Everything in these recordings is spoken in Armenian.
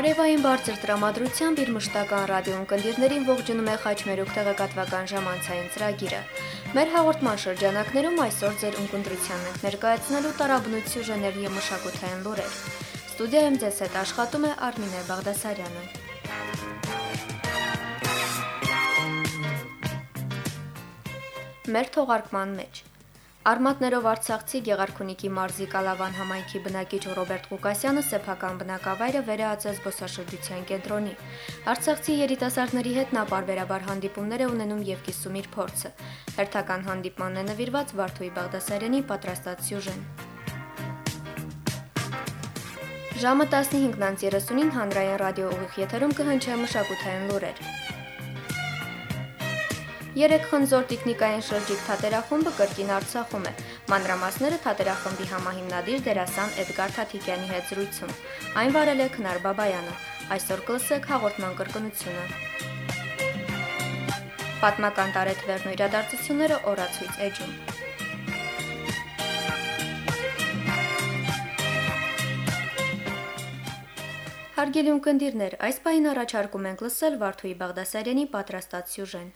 Արևային բարձր տրամադրությամբ իր մշտական ռադիոն կնդիրներին ողջունում է Խաչմերուկ տեղեկատվական ժամանցային ծրագիրը։ Մեր հաղորդման շրջանակներում այսօր ձեր ունկնդրությանն ենք ներկայացնելու տարաբնույթ սյուժեներ եւ մշակութային լուրեր։ Ստուդիայում ձեզ հետ աշխատում է Արմինե Բաղդասարյանը։ Մեր թողարկման մեջ Արմատներով Արցախցի Գեղարքունիքի մարզի Կալավան համայնքի բնակիչ Ռոբերտ Ղուկասյանը սեփական բնակավայրը վերահացել զբոսաշրջության կենտրոնի։ Արցախցի երիտասարդների հետ նա բարբերաբար հանդիպումներ է ունենում եւ կիսում իր փորձը։ Հերթական հանդիպմանն է նվիրված Վարդուի Բաղդասարյանի պատրաստած սյուժեն։ Ժամը 15:30-ին հանրային ռադիո ուղիղ եթերում կհնչեն մշակութային լուրեր։ Երեք խնձոր տեխնիկային շրջիկ թատերախումբը կրկին Արցախում է։ Մանրամասները թատերախմբի համահիմնադիր դերասան Էդգար Թաթիկյանի հետ զրույցում։ Այն վարել է Քնար Բաբայանը։ Այսօր կլսեք հաղորդման կրկնությունը։ Պատմական տարեթվերն ու իրադարձությունները օրացույց էջում։ Հարգելի ունկնդիրներ, այս պահին առաջարկում ենք լսել Վարդուի Բաղդասարյանի պատրաստած սյուժեն։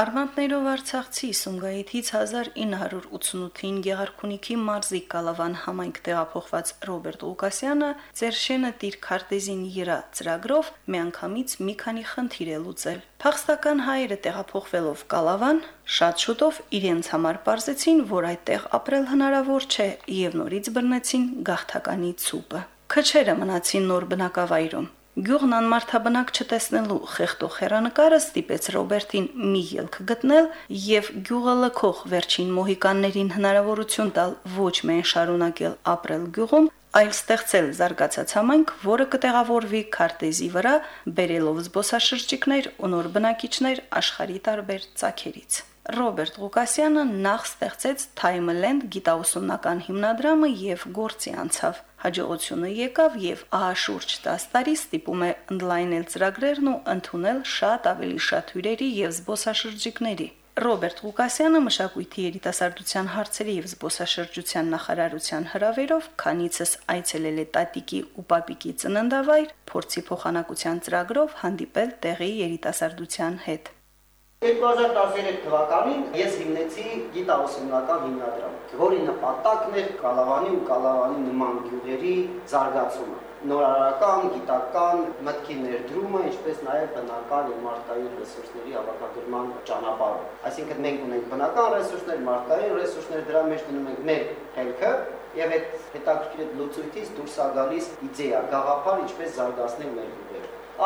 Արմատներով Արցախցի Սումգայիթից 1988-ին Գեղարքունիքի մարզի Կալավան համայնք տեղափոխված Ռոբերտ Ղուկասյանը Ձերշենը տիր քարտեզին իրա ծրագրով միանգամից մի քանի խնդիր է լուծել։ Փախստական հայերը տեղափոխվելով Կալավան շատ շուտով իրենց համար ողջեցին, որ այդտեղ ապրել հնարավոր չէ եւ նորից բռնեցին գաղթականի ցուպը։ Քչերը մնացին նոր բնակավայրում։ Գյուղն անմարթաբնակ չտեսնելու խեղտող հերանեկարը ստիպեց Ռոբերտին մի ելք գտնել եւ գյուղը լքող վերջին մոհիկաններին հնարավորություն տալ ոչ միայն շարունակել ապրել գյուղում, այլ ստեղծել զարգացած համայնք, որը կտեղավորվի քարտեզի վրա, բերելով զբոսաշրջիկներ ու նոր բնակիչներ աշխարհի տարբեր ցակերից։ Ռոբերտ Ղուկասյանը նախ ստեղծեց Timeland գիտաուսումնական հիմնադրամը եւ գործի անցավ։ Հաջողությունը եկավ եւ ահա շուրջ 10 տարի ստիպում է ընդլայնել ծրագրերն ու ընդունել շատ ավելի շատ հյուրերի եւ զբոսաշրջիկների։ Ռոբերտ Ղուկասյանը մշակույթի երիտասարդության հարցերի եւ զբոսաշրջության նախարարության հրավերով քանիցս այցելել է Տատիկի ու Պապիկի ծննդավայր, փորձի փոխանակության ծրագրով հանդիպել տեղի երիտասարդության հետ։ 2013 թվականին ես հիմնեցի գիտաուսումնական հիմնադրամ, որի նպատակն էր Կալավանի ու Կալավանի նման գյուղերի զարգացումը նորարարական, գիտական մտքի ներդրումը, ինչպես նաև բնական եւ մարդկային ռեսուրսների հավաքագրման ճանապարհը։ Այսինքն մենք ունենք բնական ռեսուրսներ, մարդկային ռեսուրսներ, դրա մեջ դնում ենք մեր հելքը եւ այդ հետաքրքիր լուծույթից դուրս է գալիս իդեա, գաղափար, ինչպես զարգացնել մեր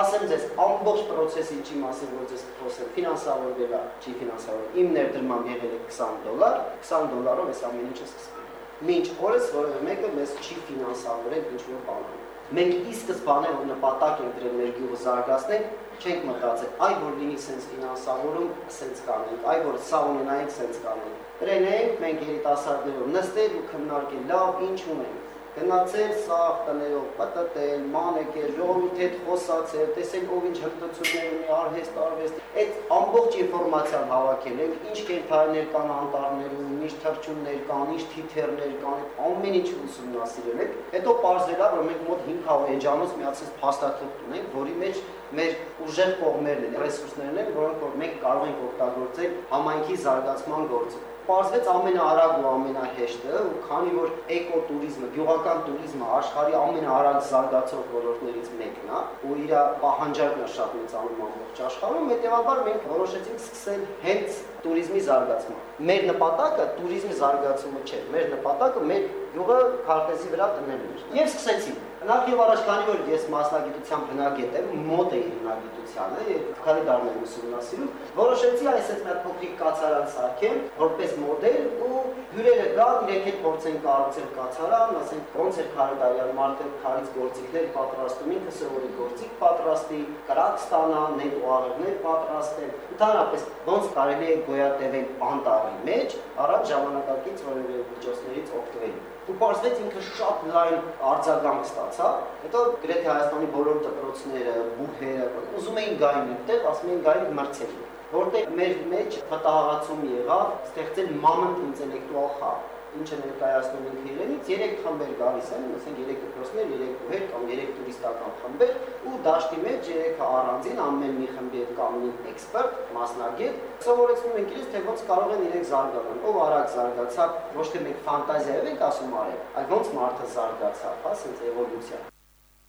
ասեմ ձեզ ամբողջ process-ը ինչի մասին որ ձեզ խոսեմ, ֆինանսավորվել է, չի ֆինանսավորվել։ Իմ ներդրման եղել է 20 դոլար, 20 դոլարով այս ամեն ինչը սկսվել։ Մինչ օրս որևէ մեկը մեզ չի ֆինանսավորել ինչ-որ բաներ։ Մենք ի սկզբանե որ նպատակ ենք դրել մեր գյուղը զարգացնել, չենք մտածել, այ որ լինի sense ֆինանսավորում, sense կանենք, այ որ սա ունենայինք sense կանենք։ Տրենենք մենք երիտասարդներով նստել ու քննարկել, լավ, ինչ ունենք գնացել սաղ տներով, պատտել, մանեկել, ժողովուրդ հետ խոսացել, տեսել ով ինչ հմտություններ ունի, արհեստ, արվեստ, այդ ամբողջ ինֆորմացիան հավաքել ենք, ինչ կենթարներ կան անտառներում, ինչ թռչուններ կան, ինչ թիթեռներ կան, ամեն ինչ ուսումնասիրել ենք։ Հետո է, որ մենք մոտ 500 էջանոց միացած փաստաթուղթ ունենք, որի մեջ մեր ուժեղ կողմերն են, ռեսուրսներն են, որոնք որ մենք կարող ենք օգտագործել համայնքի զարգացման գործում Պարզվեց ամենաարագ ու ամենահեշտը, ու քանի որ էկոտուրիզմը, գյուղական տուրիզմը աշխարհի ամենաարագ զարգացող ոլորտներից մեկն է, ու իր պահանջարկն է շատ մեծանում ամբողջ աշխարհում, հետեւաբար մենք որոշեցինք սկսել հենց տուրիզմի զարգացումը։ Մեր նպատակը տուրիզմի զարգացումը չէ, մեր նպատակը մեր գյուղը քարտեզի վրա դնելն էր։ Եվ սկսեցինք Նախ եւ առաջ քանի որ ես մասնագիտությամբ բնագետ եմ, մոտ էի բնագիտությանը եւ քանի դարներ ուսումնասիրում, որոշեցի այս այդ մի փոքրիկ կացարան սարքեմ, որպես մոդել ու հյուրերը գան, իրենք հետ փորձեն կառուցել կացարան, ասենք ոնց էր քարդարյան մարդը քարից գործիքներ պատրաստում, ինքը սովորի գործիք պատրաստի, կրակ ստանա, նետ ու աղերներ պատրաստել։ Ընդհանրապես ոնց կարելի է գոյատևել անտառի մեջ, առանց ժամանակակից որևէ միջոցներից օգտվել ու պարզվեց ինքը շատ լայն արձագանք ստացավ։ Հետո գրեթե Հայաստանի բոլոր դպրոցները, բուհերը ուզում էին գային այդտեղ, ասում էին գային մրցել որտեղ մեր մեջ մտահղացում եղավ ստեղծել մամոնտ ինտելեկտուալ խաղ։ ինչը ներկայացնում ինքը իրենից 3 խմբեր գալիս են, ասենք 3 դպրոցներ, 3 բուհեր կամ 3 տուրիստական խմբեր ու դաշտի մեջ 3-ը առանձին ամեն մի խմբի հետ կանգնի էքսպերտ, մասնագետ, սովորեցնում են իրենց թե ոնց կարող են իրենք զարգանալ։ Ով արագ զարգացավ, ոչ թե մենք ֆանտազիայով ենք ասում արել, այլ ոնց մարդը զարգացավ, հա, ասենց էվոլյուցիա։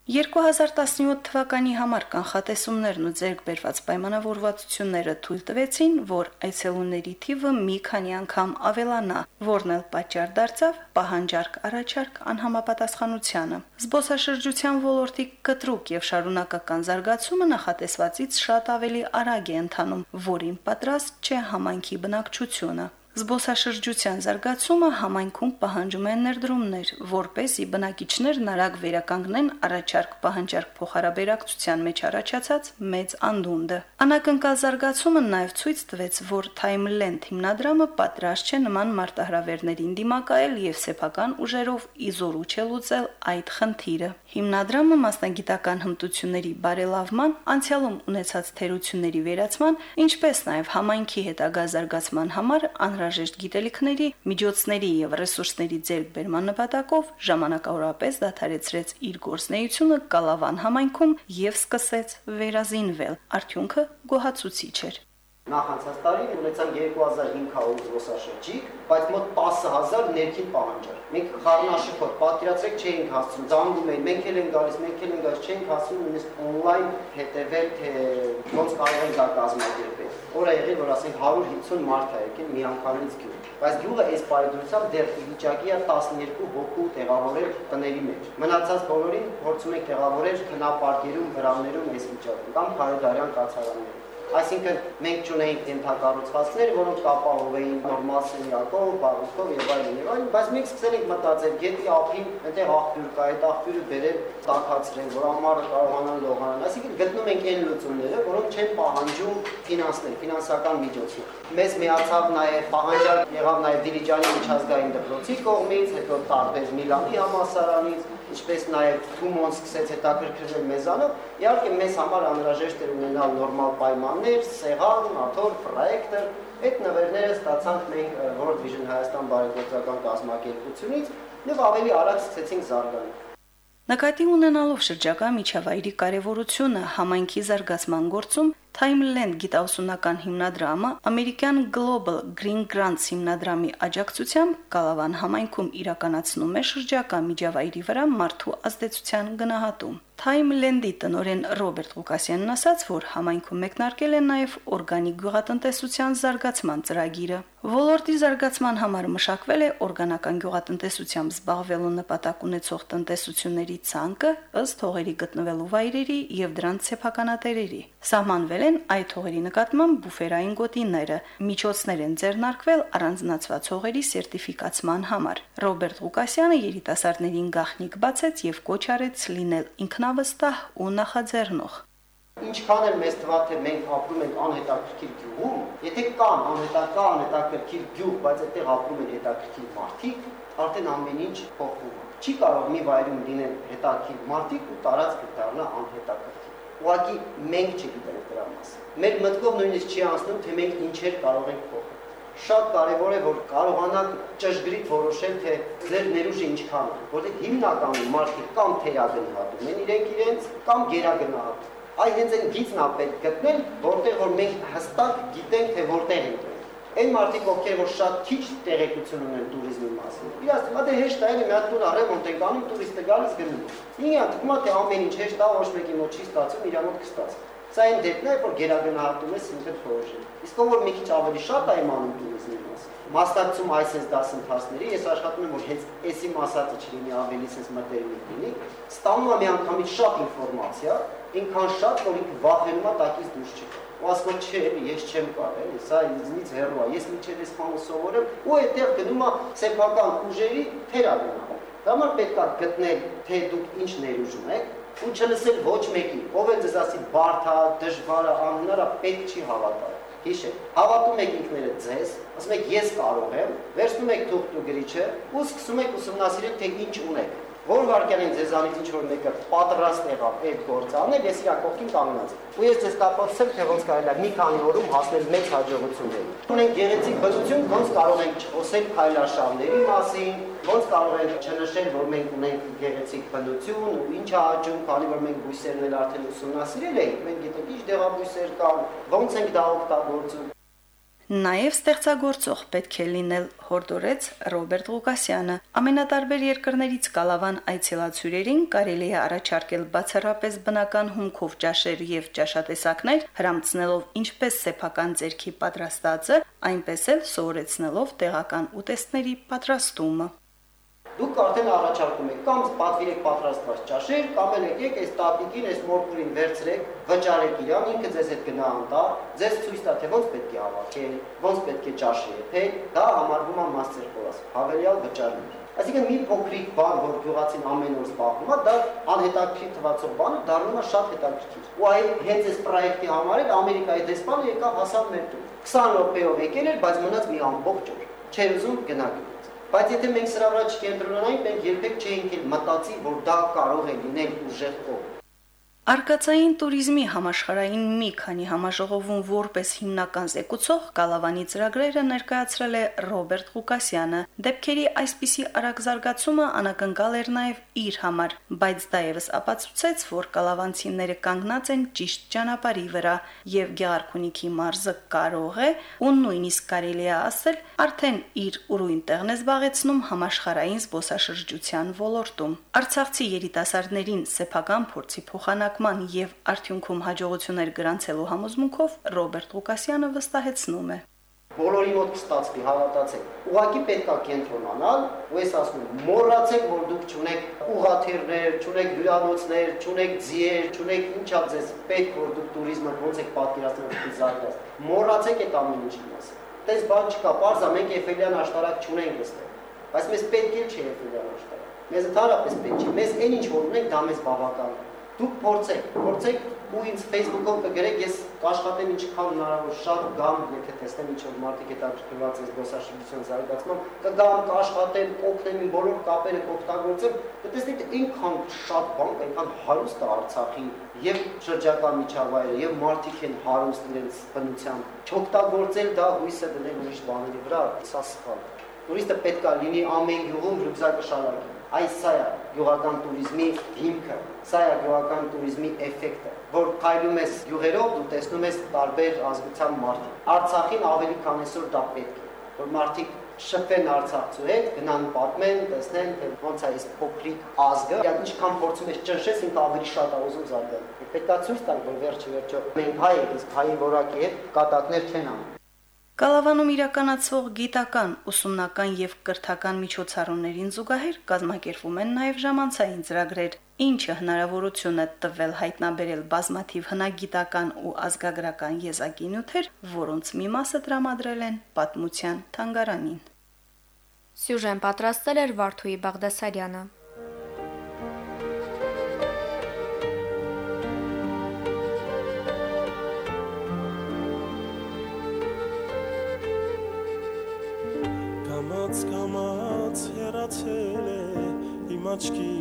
2017 թվականի համար կանխատեսումներն ու ձեռք բերված պայմանավորվածությունները թույլ տվեցին, որ այցելուների թիվը մի քանի անգամ ավելանա, որն էլ պատճառ դարձավ պահանջարկ առաջարկ անհամապատասխանությանը։ Զբոսաշրջության ոլորտի կտրուկ եւ շարունակական զարգացումը նախատեսվածից շատ ավելի արագ է ընթանում, որին պատրաստ չէ համայնքի բնակչությունը։ Զբոսաշրջության զարգացումը համայնքում պահանջում է ներդրումներ, որ เป զի բնակիչներն արագ վերականգնեն առաջարկ պահանջարկ փոխհարաբերակցության մեջ առաջացած մեծ անդունդը։ Անակնկալ զարգացումը նաև ցույց տվեց, որ Timeland հիմնադրամը պատրաստ չէ նման մարտահրավերներին դիմակայել եւ սեփական ուժերով իզորու չլուծել այդ խնդիրը։ Հիմնադրամը մասնագիտական հմտությունների բարելավման, անցյալում ունեցած թերությունների վերացման, ինչպես նաև համայնքի հետագա զարգացման համար անհրաժեշտ գիտելիքների, միջոցների եւ ռեսուրսների ձեռքբերման նպատակով ժամանակավորապես դադարեցրեց իր գործնեությունը Կալավան համայնքում եւ սկսեց վերազինվել։ Արդյունքը գոհացուցիչ էր։ Նախանցած տարի ունեցանք 2500 զբոսաշրջիկ, բայց մոտ 10000 ներքին պահանջար։ Մենք խառնաշփոթ պատկերացրեք չէինք հասցնում, զանգում էին, մենք էլ են գալիս, մենք էլ են գալիս, չէինք հասցնում նույնիսկ on-line հետևել, թե ոնց կարող են դա կազմակերպել։ Օրը եղել, որ ասենք 150 մարդ է եկել միանգամից գյուղ։ Բայց գյուղը այս պայդրությամբ դեռ ի վիճակի է 12 հոգու տեղավորել տների մեջ։ Մնացած բոլորին փորձում ենք տեղավորել քնապարկերում, վրաններում այս վիճակում կամ Փարեդարյան կացարաններում։ Այսինքն մենք ճունեինք ենթակառուցվածքներ, որոնք կապահովեին նորմալ սենյակով, բարուսկով եւ այլն եւ այլն, բայց մենք սկսել ենք մտածել, գետի ափին այնտեղ աղբյուր կա, այդ աղբյուրը բերել, տակացրեն, որ ամառը կարողանան լողանալ։ Այսինքն գտնում ենք այն լուծումները, որոնք չեն պահանջում ֆինանսներ, ֆինանսական միջոցներ։ Մեզ միացավ նաեւ պահանջար եղավ նաեւ Դիլիջանի միջազգային դպրոցի կողմից, հետո տարբեր Միլանի համալսարանից, ինչպես նաև Թումոն սկսեց հետաքրքրվել մեզանով, իհարկե մեզ համար անհրաժեշտ էր ունենալ նորմալ պայմաններ, սեղան, աթոռ, պրոյեկտոր, այդ նվերները ստացանք մենք World Vision Հայաստան բարեգործական կազմակերպությունից եւ ավելի արագ սկսեցինք զարգանալ։ Նկատի ունենալով շրջակա միջավայրի կարևորությունը համայնքի զարգացման գործում Timeland գիտաուսումնական հիմնադրամը ամերիկյան Global Green Grants հիմնադրամի աջակցությամբ Կալավան համայնքում իրականացնում է շրջակա միջավայրի վրա մարդու ազդեցության գնահատում։ Timeland-ի տնօրեն Ռոբերտ Ղուկասյանն ասաց, որ համայնքում մեկնարկել է նաև օրգանիկ գյուղատնտեսության զարգացման ծրագիրը։ Ոլորտի զարգացման համար մշակվել է օրգանական գյուղատնտեսությամբ զբաղվելու նպատակ ունեցող տնտեսությունների ցանկը ըստ հողերի գտնվելու վայրերի եւ դրանց սեփականատերերի։ Սահմանվել են այդ հողերի նկատմամբ բուֆերային գոտիները, միջոցներ են ձեռնարկվել առանձնացված հողերի սերտիֆիկացման համար։ Ռոբերտ Ղուկասյանը երիտասարդներին գաղտնիք բացեց եւ կոչ արեց լինել ինքնավստահ ու նախաձեռնող։ Ինչքան էլ մեզ թվա թե մենք ապրում ենք անհետաքրքիր գյուղում, եթե կան անհետական, անհետաքրքիր գյուղ, բայց այդտեղ ապրում են հետաքրքիր մարդիկ, արդեն ամեն ինչ փոխվում է։ Չի կարող մի վայրում լինեն հետաքրքիր մարդիկ ու տարածքը դառնա անհետաքրքիր ուղղակի մենք չգիտենք դրա մասին։ Մեր մտքով նույնիսկ չի անցնում, թե մենք ինչեր կարող ենք փոխել։ Շատ կարևոր է, որ կարողանաք ճշգրիտ որոշել, թե ձեր ներուժը ինչքան է, որտեղ հիմնականում մարդիկ կամ թերագնահատում են իրենք իրենց, կամ գերագնահատում։ Այ հենց այն գիծն է պետք գտնել, որտեղ որ մենք հստակ գիտենք, թե որտեղ ենք այն մարդիկ, ովքեր որ շատ քիչ տեղեկություն ունեն туриզմի մասին։ Իրաց թվում է հեշտ է, մի հատ տուն առեմ, որտեղ գանում, туриստը գալիս գնում։ Ինքը թվում է թե ամեն ինչ հեշտ է, ոչ մեկի մոտ չի ստացվում, իր մոտ կստացվի։ Սա այն դեպքն է, որ գերագնահատում ես ինքը փորձը։ Իսկ ով որ մի քիչ ավելի շատ այ մանում տուրիզմի մաս, մասնակցում այս այս դասընթացների, ես աշխատում եմ որ հենց էսի մասածը չլինի ավելի sense մտերմիկ լինի, ստանում եմ միանգամից շատ ինֆորմացիա, ինքան շատ, որ ինքը վախենում է տակից դուրս չգա ու ասում չէ, ես չեմ կարող, էլի, սա ինձնից հեռու է։ Ես մինչև ես փամը սովորեմ, ու այդտեղ գնում է սեփական ուժերի թերագնա։ Դա համար պետք է գտնել, թե դուք ինչ ներուժում եք, ու չլսել ոչ մեկի։ Ով է ձեզ ասի բարթա, դժվարը, անհնարը պետք չի հավատալ։ Հիշեք, հավատում եք ինքներդ ձեզ, ասում եք ես կարող եմ, վերցնում եք թուղթ ու գրիչը ու սկսում եք ուսումնասիրել թե ինչ ունեք։ որ վարքյանին ձեզանից ինչ որ մեկը պատրաստ եղավ այդ գործը անել, ես իր կողքին կանգնած եմ։ Ու ես ձեզ կապացուցեմ, թե ոնց կարելի է մի քանի օրում հասնել մեծ հաջողությունների։ Ունենք գեղեցիկ բնություն, ոնց կարող ենք խոսել քայլարշավների մասին, ոնց կարող է չնշել, որ մենք ունենք գեղեցիկ բնություն ու ինչ է աճում, քանի որ մենք բույսերն էլ արդեն ուսումնասիրել ենք, մենք գիտենք ինչ դեղաբույսեր կան, ոնց ենք դա օգտագործում։ Նաև ստեղծագործող պետք է լինել հորդորեց Ռոբերտ Ղուկասյանը։ Ամենատարբեր երկրներից կալավան այցելացուրերին կարելի է առաջարկել բացառապես բնական հումքով ճաշեր եւ ճաշատեսակներ, հрамցնելով ինչպես սեփական ձերքի պատրաստածը, այնպես էլ սովորեցնելով տեղական ուտեստների պատրաստումը դուք արդեն առաջարկում եք կամ պատվիրեք պատրաստված ճաշեր, կամ էլ եկեք այս տատիկին, այս մորքուրին վերցրեք, վճարեք իրան, ինքը ձեզ հետ գնա անտա, ձեզ ցույց տա թե ոնց պետք է հավաքել, ոնց պետք է ճաշի եփել, դա համարվում է class, հավելյալ վճարում։ Այսինքն մի փոքրիկ բան, որ գյուղացին ամեն օր զբաղվում է, դա անհետաքրքիր թվացող բանը դառնում է շատ հետաքրքիր։ Ու այ հենց այս պրոյեկտի համար էլ Ամերիկայի դեսպանը եկավ հասավ մեր տուն։ 20 րոպեով եկել էր, բայց մնաց մի ամբողջ օր։ Չէր ուզում գնալ։ Բայց եթե մենք սրա վրա չկենտրոնանայինք, մենք երբեք չէինք մտածի, որ դա կարող է լինել ուժեղ կողմ։ Արկածային туриզմի համաշխարային մի քանի համաժողովում որպես հիմնական զեկուցող Կալավանի ծրագրերը ներկայացրել է Ռոբերտ Ղուկասյանը։ Դեպքերի այսպիսի արագ զարգացումը անակնկալ էր նաև իր համար, բայց դա եւս ապացուցեց, որ կալավանցիները կանգնած են ճիշտ ճանապարհի վրա եւ Գեղարքունիքի մարզը կարող է ու նույնիսկ կարելի է ասել, արդեն իր ուրույն տեղն է զբաղեցնում համաշխարային զբոսաշրջության ոլորտում։ Արցախցի երիտասարդներին սեփական փորձի փոխանակ հրապարակման եւ արդյունքում հաջողություններ գրանցելու համոզմունքով Ռոբերտ Ղուկասյանը վստահեցնում է. Բոլորի մոտ կստացվի, հավատացեք։ Ուղղակի պետք է կենտրոնանալ, ու ես ասում եմ, մոռացեք, որ դուք ճունեք ուղաթիռներ, ճունեք հյուրանոցներ, ճունեք ձիեր, ճունեք ինչա ձեզ պետք, որ դուք տուրիզմը ոնց եք պատկերացնում դիզայնը։ Մոռացեք այդ ամեն ինչի մասին։ Տես բան չկա, parza մենք Էֆելյան աշտարակ չունենք ըստ բայց մեզ պետք էլ չէ Էֆելյան աշտարակ։ Մեզ ընդհանրապես պետք չէ։ Մեզ այն ինչ որ ունենք, դա մեզ բավական է։ Դուք փորձեք, փորձեք ու ինձ Facebook-ով կգրեք, ես կաշխատեմ ինչքան հնարավոր շատ գամ, եթե տեսնեմ ինչ որ մարդիկ հետաքրքրված են զբոսաշրջության զարգացմամբ, կգամ, կաշխատեմ, կօգնեմ իմ բոլոր կապերը կօգտագործեմ, կտեսնեք այնքան շատ բան, այնքան հարուստ է Արցախի եւ շրջակա միջավայրը եւ մարդիկ են հարուստ իրենց բնությամբ, չօգտագործել դա հույսը դնել ուրիշ բաների վրա, սա սխալ է։ Տուրիստը պետք է լինի ամեն գյուղում ռյուկզակը շարարի։ Այս սա է գյուղական туриզմի հիմքը։ Սա է գյուղական туриզմի էֆեկտը, որ քայլում ես գյուղերով դու տեսնում ես տարբեր ազգության մարդիկ։ Արցախին ավելի քան այսօր դա պետք է, որ մարդիկ շփվեն Արցախցու հետ, գնան պատմեն, տեսնեն, թե ոնց է այս փոքրիկ ազգը, եւ ինչքան փորձում ես ճնշես, ինքը ավելի շատ է ուզում զարգանալ։ Պետք է ցույց տանք, որ վերջի վերջո մենք հայ ենք, իսկ հայի որակի հետ կատակներ չեն անում։ Կալավանում իրականացվող գիտական, ուսումնական եւ կրթական միջոցառումներին զուգահեռ կազմակերպվում են նաեւ ժամանցային ծրագրեր, ինչը հնարավորություն է տվել հայտնաբերել բազմաթիվ հնագիտական ու ազգագրական եզակի նյութեր, որոնց մի մասը տրամադրել են պատմության թանգարանին։ Սյուժեն պատրաստել էր Վարդուհի Բաղդասարյանը։ կամած կամած հեռացել է իմ աչքի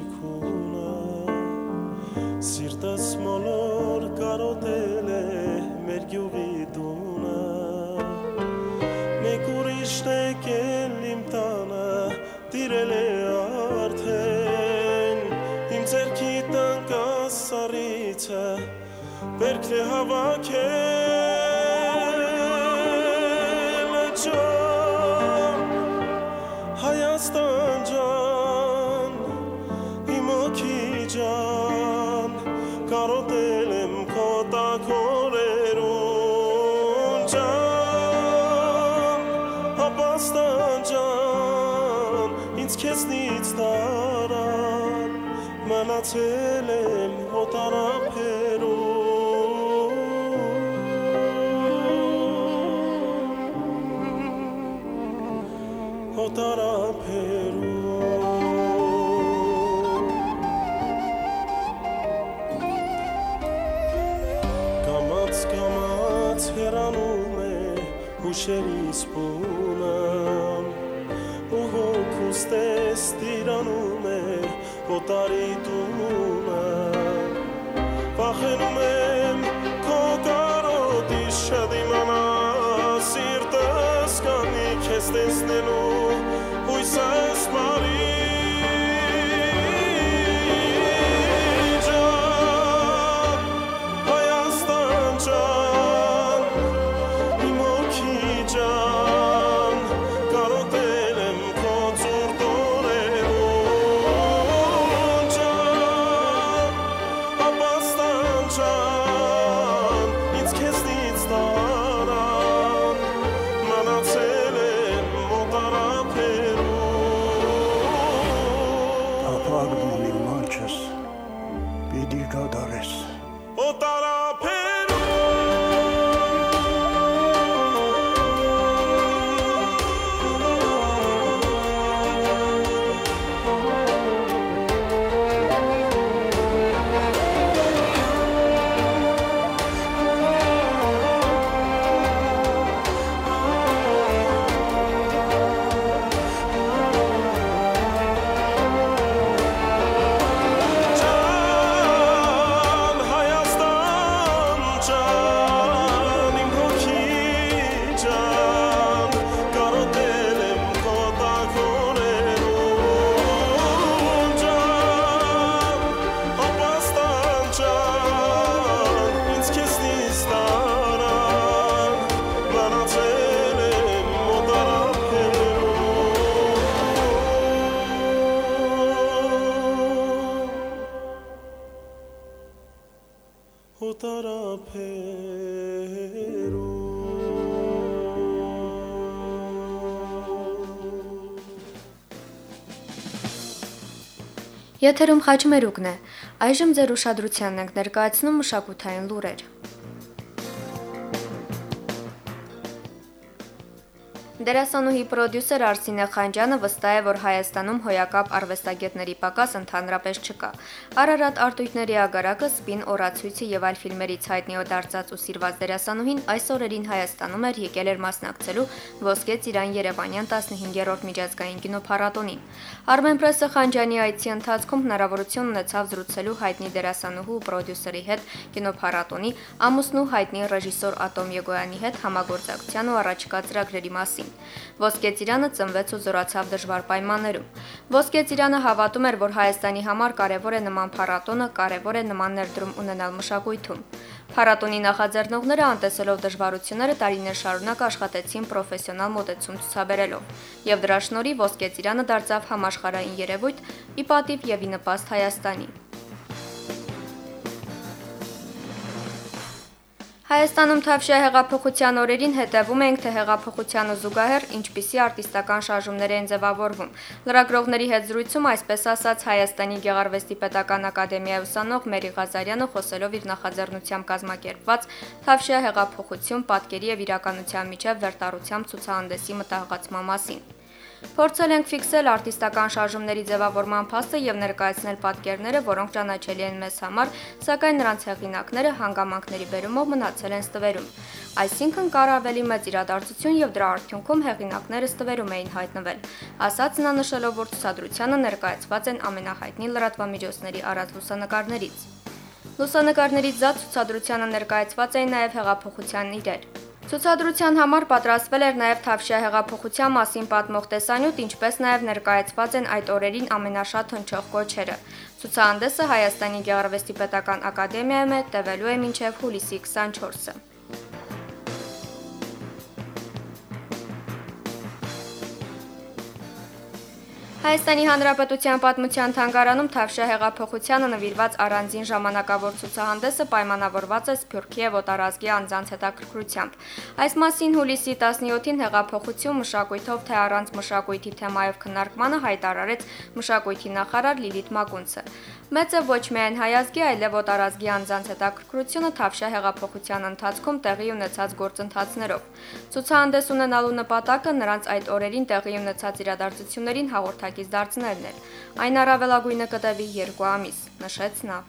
սիրտս մոլոր կարոտել է մեր գյուղի դունը մեկ ուրիշ տեկել իմ տանը տիրել է արդեն իմ ձերքի տնկաս սարիցը բերքն է հավաքել desde no, hoy sas Եթերում խաչմերուկն է։ Այժմ ձեր ուշադրությանն ենք ներկայացնում մշակութային լուրեր։ Դերասանուհի պրոդյուսեր Արսինե Խանջյանը վստահ է, որ Հայաստանում հոյակապ արվեստագետների պակաս ընդհանրապես չկա։ Արարատ արտույտների ագարակը սպին օրացույցի եւ այլ ֆիլմերից հայտնի դարձած ու սիրված դերասանուհին այս օրերին Հայաստանում էր եկել էր մասնակցելու Ոսկե ծիրան Երևանյան 15-րդ միջազգային կինոփառատոնին։ Armenpress-ը Խանջյանի այցի ընթացքում հնարավորություն ունեցավ զրուցելու հայտնի դերասանուհու ու պրոդյուսերի հետ կինոփառատոնի, ամուսնու հայտնի ռեժիսոր Ատոմ Եգոյանի հետ համագործակցության ու առաջկա ծրագրերի մասին։ Ոսկե ծիրանը ծնվեց ու զորացավ դժվար պայմաններում։ Ոսկե ծիրանը հավատում էր, որ Հայաստանի համար կարևոր է նման փառատոնը, կարևոր է նման ներդրում ունենալ մշակույթում։ Փառատոնի նախաձեռնողները անտեսելով դժվարությունները տարիներ շարունակ աշխատեցին պրոֆեսիոնալ մոտեցում ցուցաբերելով, եւ դրա շնորհիվ Ոսկե ծիրանը դարձավ համաշխարհային երևույթ՝ ի պատիվ եւ ի նպաստ Հայաստանի։ Հայաստանում Թավշյա հեղափոխության օրերին հետևում ենք, թե հեղափոխությանը զուգահեռ ինչպիսի արտիստական շարժումներ են ձևավորվում։ Լրագրողների հետ զրույցում այսպես ասաց Հայաստանի Գեղարվեստի Պետական Ակադեմիայի ուսանող Մերի Ղազարյանը խոսելով իր նախաձեռնությամբ կազմակերպված Թավշյա հեղափոխություն պատկերի եւ իրականության միջև վերտարությամբ ցուցահանդեսի մտահղացման մասին։ Փորձել ենք ֆիքսել արտիստական շարժումների ձևավորման փաստը եւ ներկայացնել պատկերները, որոնք ճանաչելի են մեզ համար, սակայն նրանց հեղինակները հանգամանքների բերումով մնացել են ստվերում։ Այսինքն կար ավելի մեծ իրադարձություն եւ դրա արդյունքում հեղինակները ստվերում էին հայտնվել, ասաց նա նշելով, որ ցուցադրությանը ներկայացված են ամենահայտնի լրատվամիջոցների առած լուսանկարներից։ Լուսանկարներից զատ ցուցադրությանը ներկայացված էին նաև հեղափոխության իրեր։ Ցուցադրության համար պատրաստվել էր նաև Թավշյա հեղափոխության մասին պատմող տեսանյութ, ինչպես նաև ներկայացված են այդ օրերին ամենաշատ հնչող կոչերը։ Ցուցահանդեսը Հայաստանի Գեղարվեստի Պետական Ակադեմիայում է տևելու է մինչև հուլիսի 24-ը։ Հայաստանի Հանրապետության պատմության թանգարանում Թավշյա հեղափոխությանը նվիրված առանձին ժամանակավոր ցուցահանդեսը պայմանավորված է Սփյուռքի եւ Օտարազգի անձանց հետաքրքրությամբ։ Այս մասին հուլիսի 17-ին հեղափոխություն մշակույթով թե առանց մշակույթի թեմայով քննարկմանը հայտարարեց մշակույթի նախարար Լիլիթ Մակունցը։ Մեծ է ոչ միայն հայազգի, այլև օտարազգի անձանց հետաքրքրությունը Թավշյա հեղափոխության ընթացքում տեղի ունեցած գործընթացներով։ Ցուցահանդես ունենալու նպատակը նրանց այդ օրերին տեղի ունեցած իրադարձություններին հաղորդակից դարձնելն էր։ Այն առավելագույնը կտևի 2 ամիս, նշեց նա։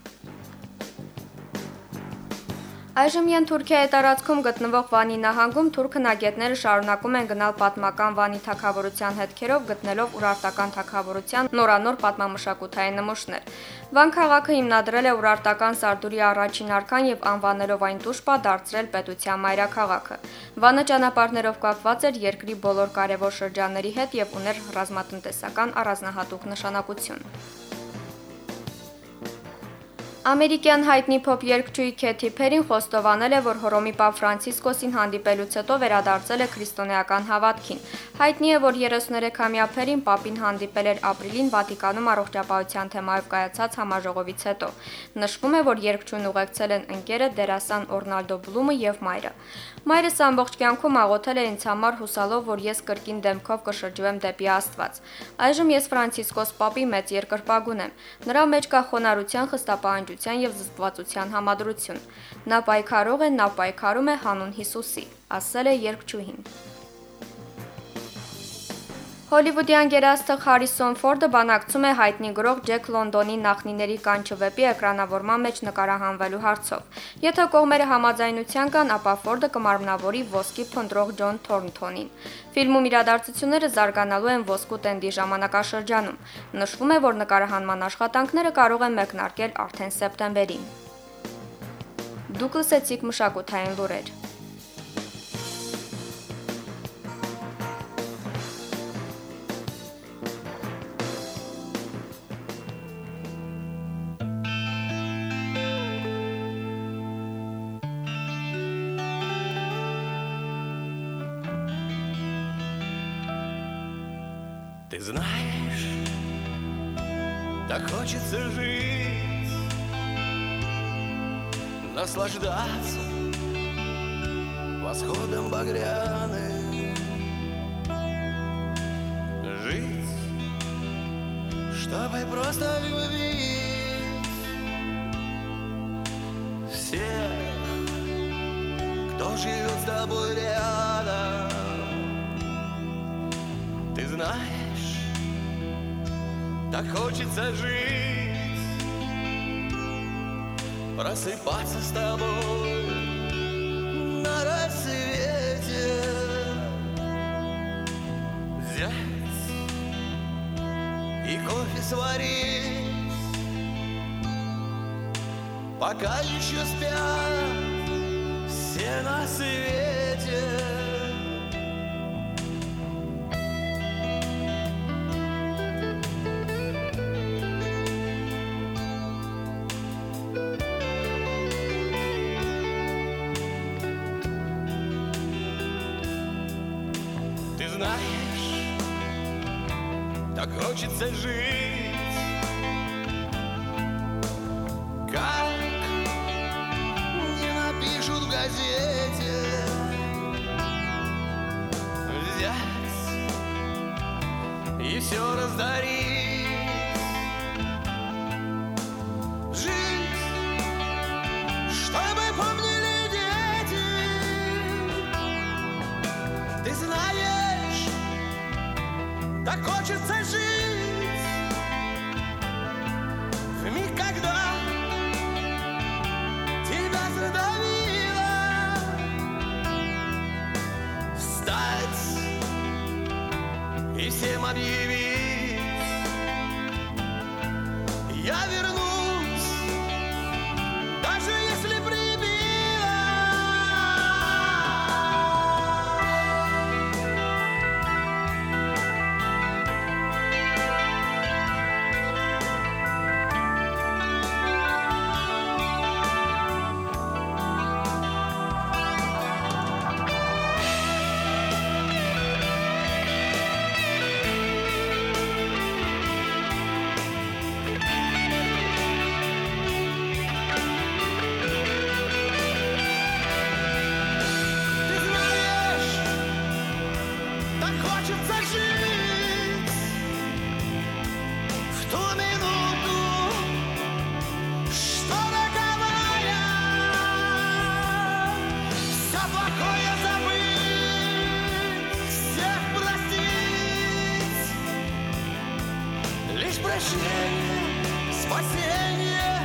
Այժմ յան Թուրքիայի տարածքում գտնվող Վանի նահանգում թուրք հնագետները շարունակում են գնալ պատմական Վանի թագավորության հետքերով գտնելով ուրարտական թագավորության նորանոր պատմամշակութային նմուշներ։ Վան քաղաքը հիմնադրել է ուրարտական Սարդուրի առաջին արքան եւ անվանելով այն Տուշպա դարձրել պետության մայրաքաղաքը։ Վանը ճանապարհներով կապված էր երկրի բոլոր կարևոր շրջանների հետ եւ ուներ ռազմատնտեսական առանձնահատուկ նշանակություն։ Ամերիկյան հայտնի փոփ երգչուհի Քեթի Փերին խոստովանել է, որ Հռոմի Պապ Ֆրանցիսկոսին հանդիպելուց հետո վերադարձել է քրիստոնեական հավատքին։ Հայտնի է, որ 33-ամյա Փերին Պապին հանդիպել էր ապրիլին Վատիկանում առողջապահության թեմայով կայացած համաժողովից հետո։ Նշվում է, որ երգչուն ուղեկցել են ընկերը դերասան Օրնալդո Բլումը եւ մայրը։ Մայրս ամբողջ կյանքում աղոթել է ինձ համար հուսալով, որ ես կրկին դեմքով կշրջվեմ դեպի Աստված։ Այժմ ես Ֆրանցիսկոս Պապի մեծ երկրպագուն եմ։ Նրա մեջ կա խոնարհության, խստապահանջության եւ զսպվածության համադրություն։ Նա պայքարող է, նա պայքարում է հանուն Հիսուսի, ասել է երկչուհին։ Հոլիվուդյան գերաստղ Հարիսոն Ֆորդը բանակցում է հայտնի գրող Ջեք Լոնդոնի նախնիների կանչը վեպի էկրանավորման մեջ նկարահանվելու հարցով։ Եթե կողմերը համաձայնության կան, ապա Ֆորդը կմարմնավորի ոսկի փնտրող Ջոն Թորնթոնին։ Ֆիլմում իրադարձությունները զարգանալու են ոսկու տենդի ժամանակաշրջանում։ Նշվում է, որ նկարահանման աշխատանքները կարող են մեկնարկել արդեն սեպտեմբերին։ Դուք լսեցիք մշակութային լուրեր։ знаешь, так хочется жить, наслаждаться восходом багряным, жить, чтобы просто любить всех, кто живет с тобой рядом. Ты знаешь, так хочется жить, просыпаться с тобой на рассвете, взять и кофе сварить, пока еще спят все на свете. Хочется жить, как не напишут в газете, взять и все раздарить, жить, чтобы помнили дети. Ты знаешь, так хочется жить Maria. лишь прощение, спасение,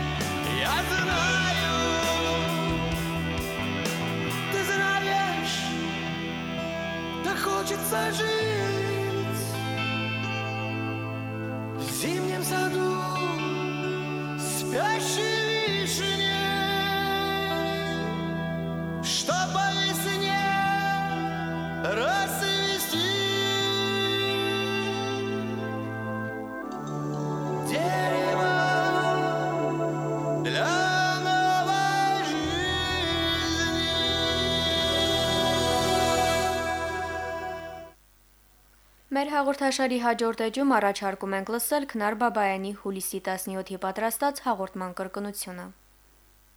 я знаю. Ты знаешь, так хочется жить в зимнем саду, спящей вишне, что по весне раз Մեր հաղորդաշարի հաջորդ էջում առաջարկում ենք լսել Քնար Բաբայանի հուլիսի 17-ի պատրաստած հաղորդման կրկնությունը։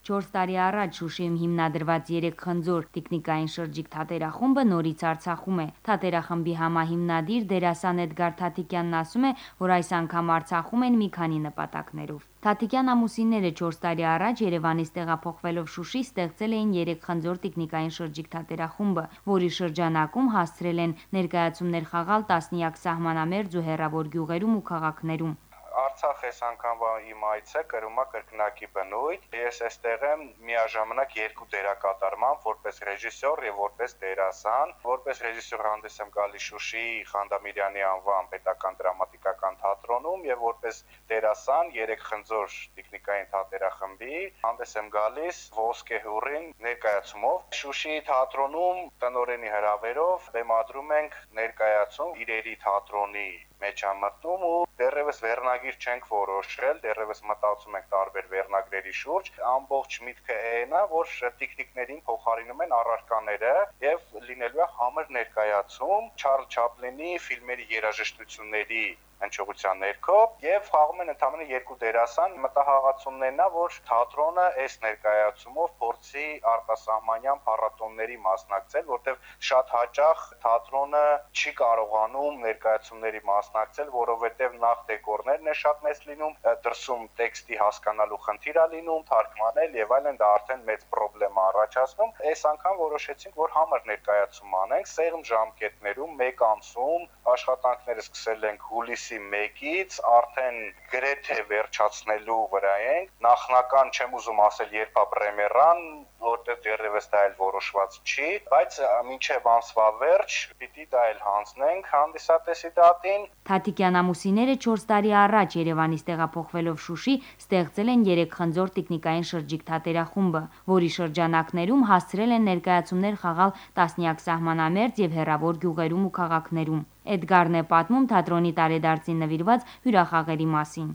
4 տարի առաջ Շուշիում հիմնադրված 3 խնձոր տեխնիկային շրջիկ թատերախումբը նորից Արցախում է։ Թատերախմբի համահիմնադիր դերասան Էդգար Թաթիկյանն ասում է, որ այս անգամ Արցախում են մի քանի նպատակներով։ Թաթիկյան ամուսինները 4 տարի առաջ Երևանից տեղափոխվելով Շուշի ստեղծել էին 3 խնձոր տեխնիկային շրջիկ թատերախումբը, որի շրջանակում հասցրել են ներկայացումներ խաղալ տասնյակ սահմանամերձ ու հեռավոր գյուղերում ու քաղաքներում։ Արցախ այս անգամվա իմ այցը կրում է կրկնակի բնույթ։ Ես այստեղ եմ միաժամանակ երկու դերակատարմամբ, որպես ռեժիսոր եւ որպես դերասան։ Որպես ռեժիսոր հանդես եմ գալիս Շուշիի Խանդամիրյանի անվան պետական դրամատիկական թատրոնում եւ որպես դերասան երեք խնձոր տեխնիկային թատերախմբի հանդես եմ գալիս Ոսկե հուրին ներկայացումով։ Շուշիի թատրոնում տնորենի հրավերով բեմադրում ենք ներկայացում իրերի թատրոնի մեջ ամտնում ու դեռևս վերնագիր չենք որոշել, դեռևս մտածում ենք տարբեր վերնագրերի շուրջ։ Ամբողջ միտքը այն է, որ տեխնիկներին փոխարինում են առարկաները եւ լինելու է համր ներկայացում Չարլ Չապլինի ֆիլմերի երաժշտությունների հնչողության ներքո եւ խաղում են ընդամենը երկու դերասան մտահղացումներն է որ թատրոնը այս ներկայացումով փորձի արտասահմանյան փառատոնների մասնակցել որտեղ շատ հաճախ թատրոնը չի կարողանում ներկայացումների մասնակցել որովհետեւ նախ դեկորներն է շատ մեծ լինում դրսում տեքստի հասկանալու խնդիր է լինում թարգմանել եւ այլն դա արդեն մեծ խնդրեմ առաջացնում այս անգամ որոշեցինք որ համր ներկայացում անենք սեղմ ժամկետներում 1 ամսում աշխատանքները սկսել ենք հուլիսի 1-ից արդեն գրեթե վերջացնելու վրա ենք նախնական չեմ ուզում ասել երբ է պրեմիերան որտեղ դեռևս դա էլ որոշված չի բայց մինչև ամսվա վերջ պիտի դա էլ հանձնենք հանդիսատեսի դատին Թաթիկյան ամուսինները 4 տարի առաջ Երևանից տեղափոխվելով Շուշի ստեղծել են 3 խնձոր տեխնիկային շրջիկ թատերախումբը, որի շրջանակներում հասցրել են ներկայացումներ խաղալ տասնյակ սահմանամերձ եւ հեռավոր գյուղերում ու քաղաքներում։ Էդգարն է պատմում թատրոնի տարեդարձին նվիրված հյուրախաղերի մասին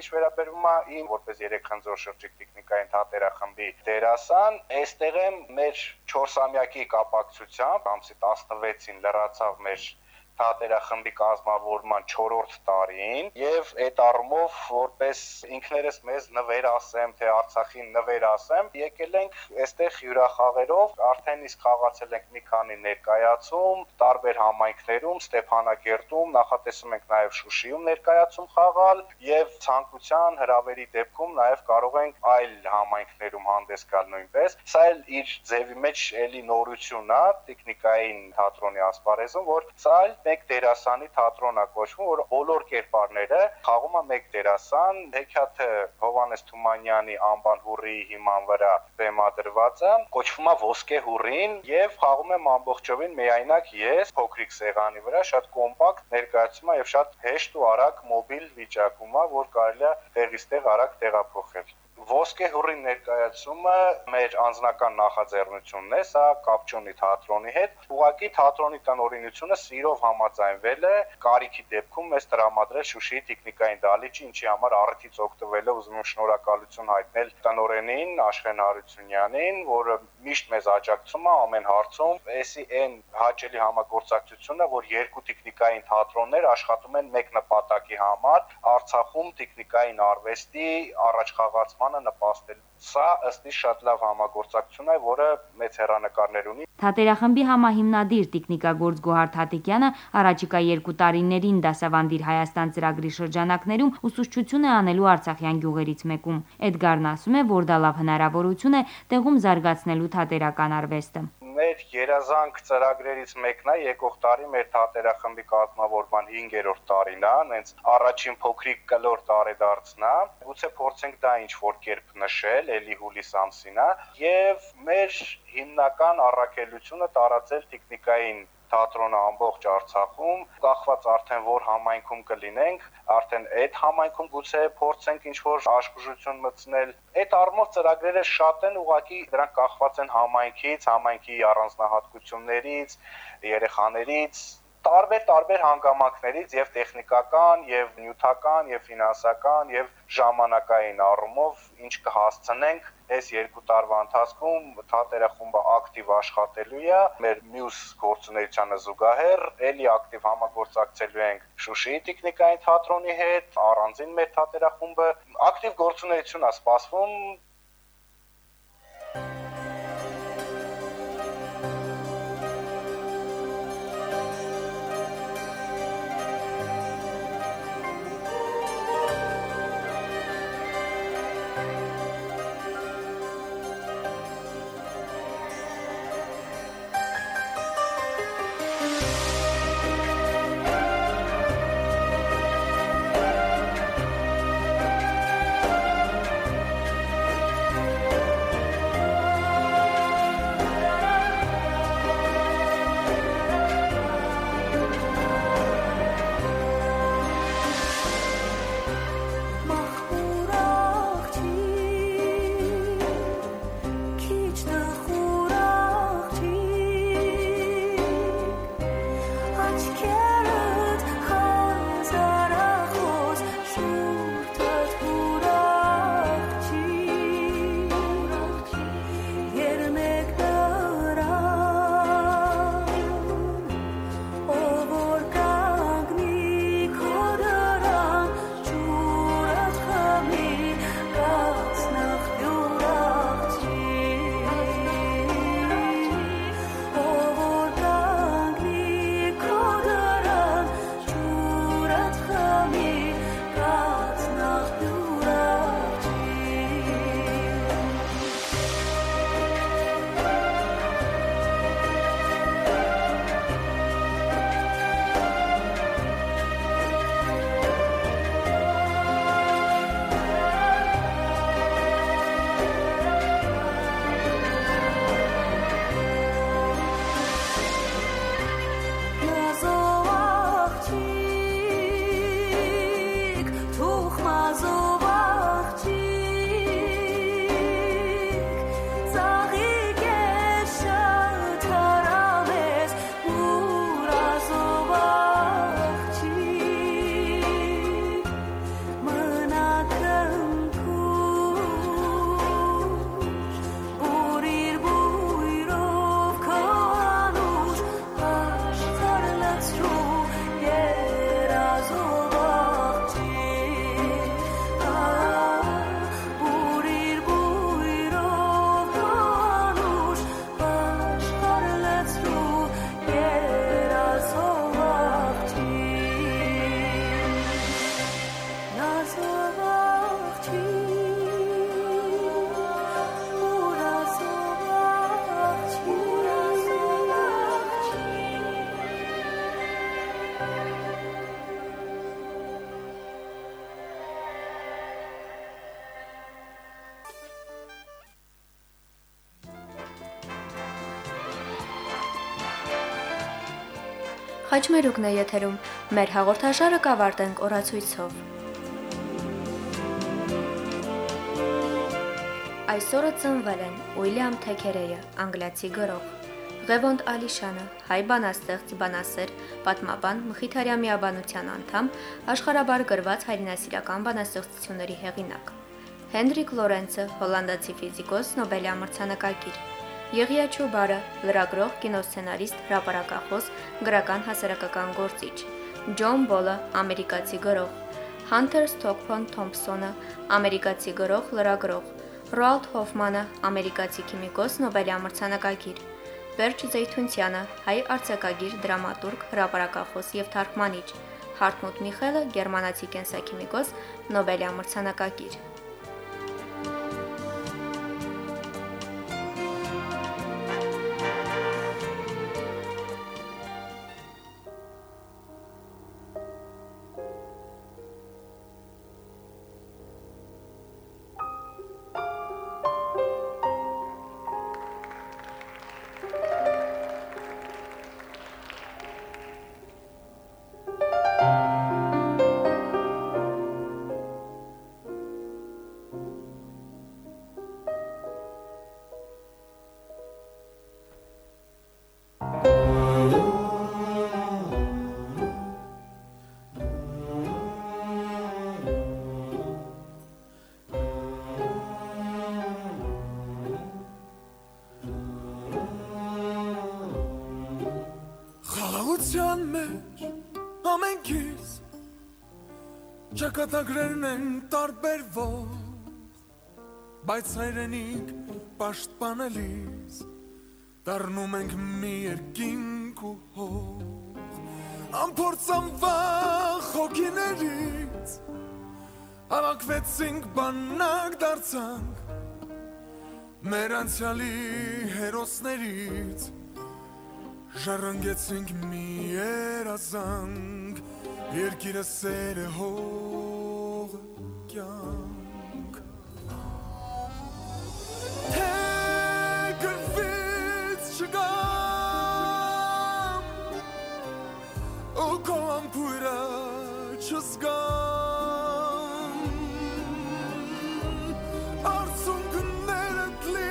քիչ վերաբերում է իմ որպես երեք խնձոր շրջիկ տեխնիկային թատերախմբի դերասան, այստեղ եմ մեր 4-ամյակի կապակցությամբ, ամսի 16-ին լրացավ մեր թատերախմբի կազմավորման 4-րդ տարին եւ այդ առումով որպես ինքներս մեզ նվեր ասեմ թե Արցախին նվեր ասեմ եկել ենք այստեղ հյուրախաղերով արդեն իսկ խաղացել ենք մի քանի ներկայացում տարբեր համայնքներում Ստեփանագերտում նախատեսում ենք նաեւ Շուշիում ներկայացում խաղալ եւ ցանկության հրավերի դեպքում նաեւ կարող ենք այլ համայնքներում հանդես գալ նույնպես սա էլ իր ձևի մեջ էլի նորություն է տեխնիկային թատրոնի ասպարեզում որ սա էլ մեկ դերասանի թատրոն է կոչվում, որ բոլոր կերպարները խաղում է մեկ դերասան, հեքիաթը Հովանես Թումանյանի անբան հուրի հիման վրա բեմադրված է, կոչվում է Ոսկե հուրին եւ խաղում եմ ամբողջովին միայնակ ես փոքրիկ սեղանի վրա շատ կոմպակտ ներկայացում է եւ շատ հեշտ ու արագ մոբիլ վիճակում է, որ կարելի է տեղից տեղ արագ տեղափոխել ոսկե հուրի ներկայացումը մեր անձնական նախաձեռնությունն է, սա կապ չունի թատրոնի հետ։ Ուղղակի թատրոնի տնօրինությունը սիրով համաձայնվել է կարիքի դեպքում մեզ տրամադրել Շուշիի տեխնիկային դալիճը, ինչի համար առիթից օգտվելով ուզում եմ շնորհակալություն հայտնել տնօրենին Աշխեն Հարությունյանին, որը միշտ մեզ աջակցում է ամեն հարցում։ Էսի այն հաճելի համագործակցությունը, որ երկու տեխնիկային թատրոններ աշխատում են մեկ նպատակի համար, Արցախում տեխնիկային արվեստի առաջխաղացմանը նպաստել։ Սա ըստ իս շատ լավ համագործակցություն է, որը մեծ հերանեկարներ ունի։ Թատերախմբի համահիմնադիր տեխնիկագործ Գոհար Թատիկյանը առաջիկա երկու տարիներին դասավանդիր Հայաստան ծրագրի շրջանակներում ուսուցչություն է անելու Արցախյան գյուղերից մեկում։ Էդգարն ասում է, որ դա լավ հնարավորություն է տեղում զարգացնելու թատերական արվեստը մեր երազանք ծրագրերից մեկն է եկող տարի մեր թատերախմբի կազմավորման 5-րդ տարին է, հենց առաջին փոքրիկ կլոր տարեդարձն է։ Գուցե փորձենք դա ինչ որ կերպ նշել, էլի հուլիս ամսին է, եւ մեր հիմնական առաքելությունը տարածել տեխնիկային թատրոնը ամբողջ Արցախում, կախված արդեն որ համայնքում կլինենք, արդեն այդ համայնքում գուցե փորձենք ինչ որ աշխուժություն մտցնել։ Այդ առումով ծրագրերը շատ են, ուղղակի դրանք կախված են համայնքից, համայնքի առանձնահատկություններից, երեխաներից, տարբեր տարբեր հանգամանքներից եւ տեխնիկական եւ նյութական եւ ֆինանսական եւ ժամանակային առումով ինչ կհասցնենք այս երկու տարվա ընթացքում թատերախումբը ակտիվ աշխատելու է մեր մյուս գործունեությանը զուգահեռ ելի ակտիվ համագործակցելու ենք Շուշիի տեխնիկային թատրոնի հետ առանձին մեր թատերախումբը ակտիվ գործունեություն է սպասվում Խաչմերուկն է եթերում։ Մեր հաղորդաշարը կավարտենք օրացույցով։ Այսօրը ծնվել են Ուիլյամ Թեքերեյը, անգլիացի գրող, Ղևոնդ Ալիշյանը, հայ բանաստեղծ, բանասեր, պատմաբան, Մխիթարյա միաբանության անդամ, աշխարհաբար գրված հայրենասիրական բանաստեղծությունների հեղինակ։ Հենրիկ Լորենցը, հոլանդացի ֆիզիկոս, Նոբելյա մրցանակակիր։ Եղիա Չուբարը, լրագրող, կինոսցենարիստ, հրապարակախոս, գրական հասարակական գործիչ։ Ջոն Բոլը, ամերիկացի գրող։ Հանթեր Սթոքփոն Թոմփսոնը, ամերիկացի գրող, լրագրող։ Ռոալդ Հոֆմանը, ամերիկացի քիմիկոս, Նոբելյա մրցանակակիր։ Բերջ Զեյթունցյանը, հայ արձակագիր, դրամատուրգ, հրապարակախոս եւ թարգմանիչ։ Հարթմուտ Միխելը, գերմանացի կենսաքիմիկոս, Նոբելյա մրցանակակիր։ Ճակատագրերն են տարբերվող Բայց հայրենիք պաշտպանելիս Դառնում ենք մի երկինք ու հող Ամփորձանվախ հոգիներից Հավաքվեցինք բանակ դարձանք Մեր անցյալի հերոսներից Ժառանգեցինք մի երազանք Երկիրը սեր է yok. Yok Tegrifit çıkam O kolam pura çizgam Arsun günlerekli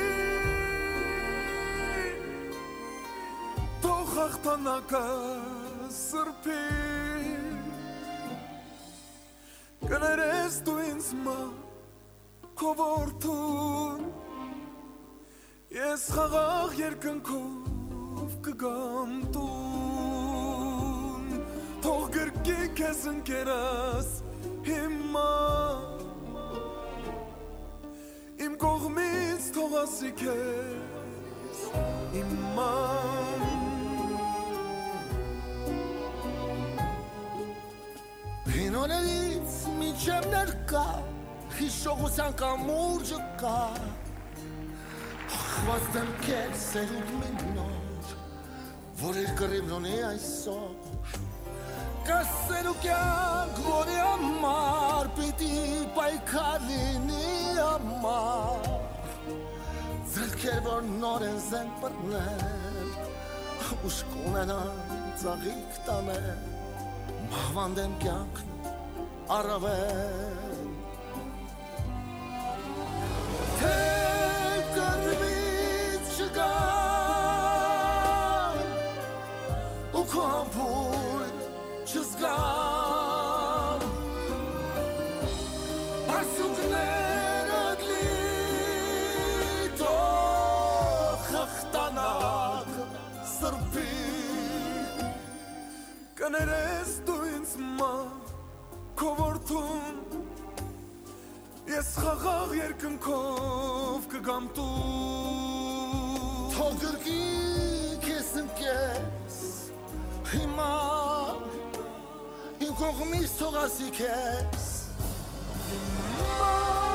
Tohaktan akar sırpil Կներես դու ինձ մա քո որդուն Ես խաղաղ երկնքով կգամ տուն Թող գրկի քեզ ընկերս հիմա Իմ կողմից թող ասի քեզ իման Հինոներից միջև ներկա հիշողության կամուրջը կա Խված եմ կեր սերուտ մինոր որ իր կռիվն ունի այսօր Կասեր ու կյանք որի համար պիտի պայքար լինի համար Ձերքեր որ նոր են զենք բռնել ուշ կունենան ծաղիկ տանել Մահվանդեմ կյանքն առավել Թե կրվից չգան ու քո ամպույր չզգան Ասուկներդ լի թող հաղթանակ սրբի Կներես դու ինձ մա քո որդուն Ես խաղաղ երկնքով կգամ տուն Թող գրկի քեզ ընկես Հիմա Իմ կողմից թող ասի քեզ Ես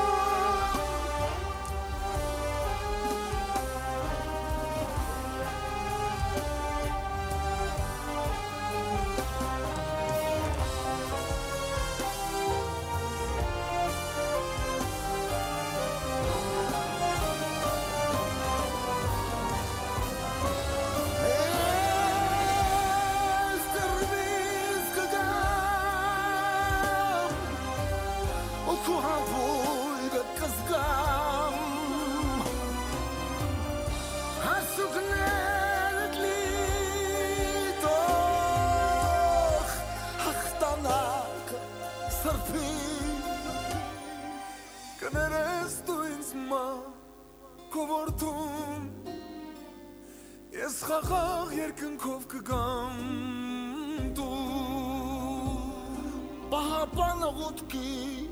Պահապանը ոտքի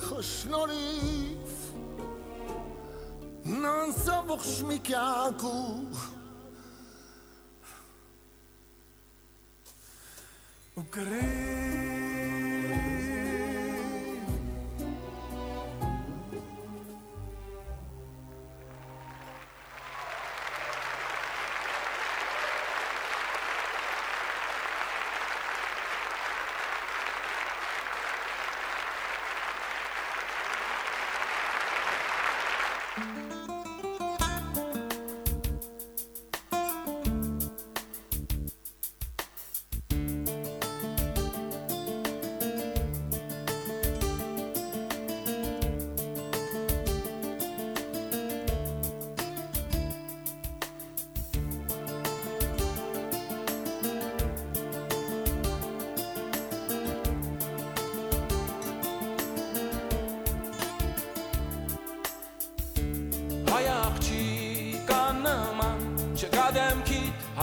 խշնորիվ Նանսա ողջ մի կյանքու Հայ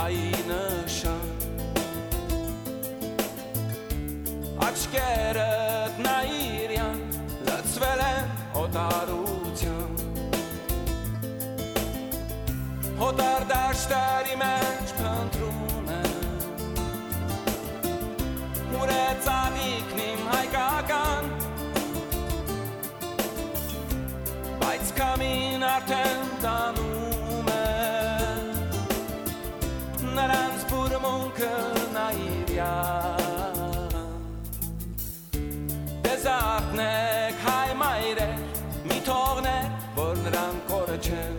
աղջիկա նման չեմ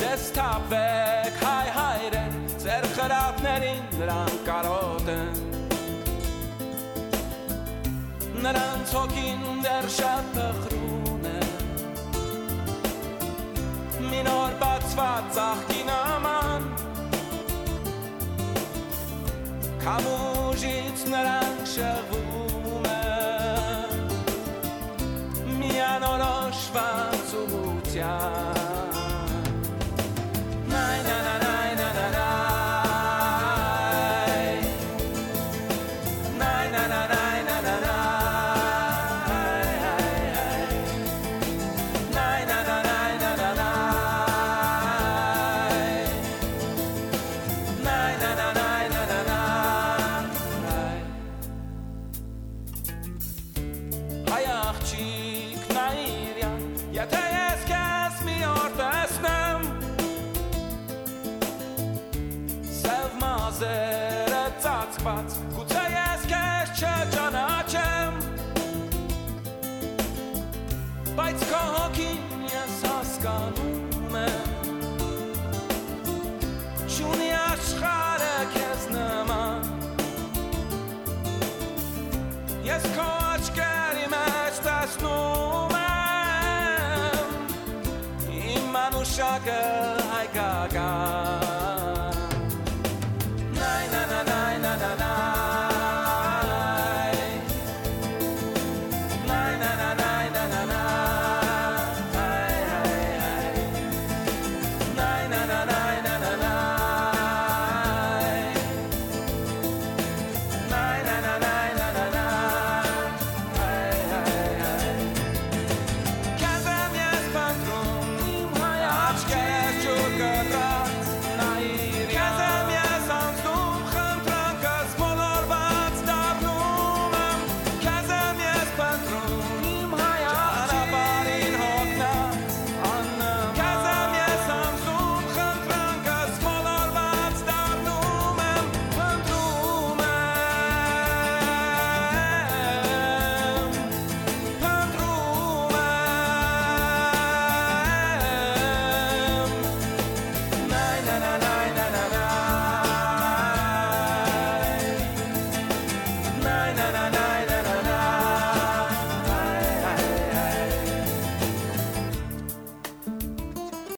Դեսթափեք հայ հայրեն ձեր խրատներին նրան կարոտ են Նրանց հոգին դեռ շատ տխրուն է Մի նոր բացված աղքին աման Կամուժից նրանք շեղում siano roșva zuția. Na, Nein, nein, nein. Ես քո աչքերի մեջ տեսնում եմ իմ անուշակը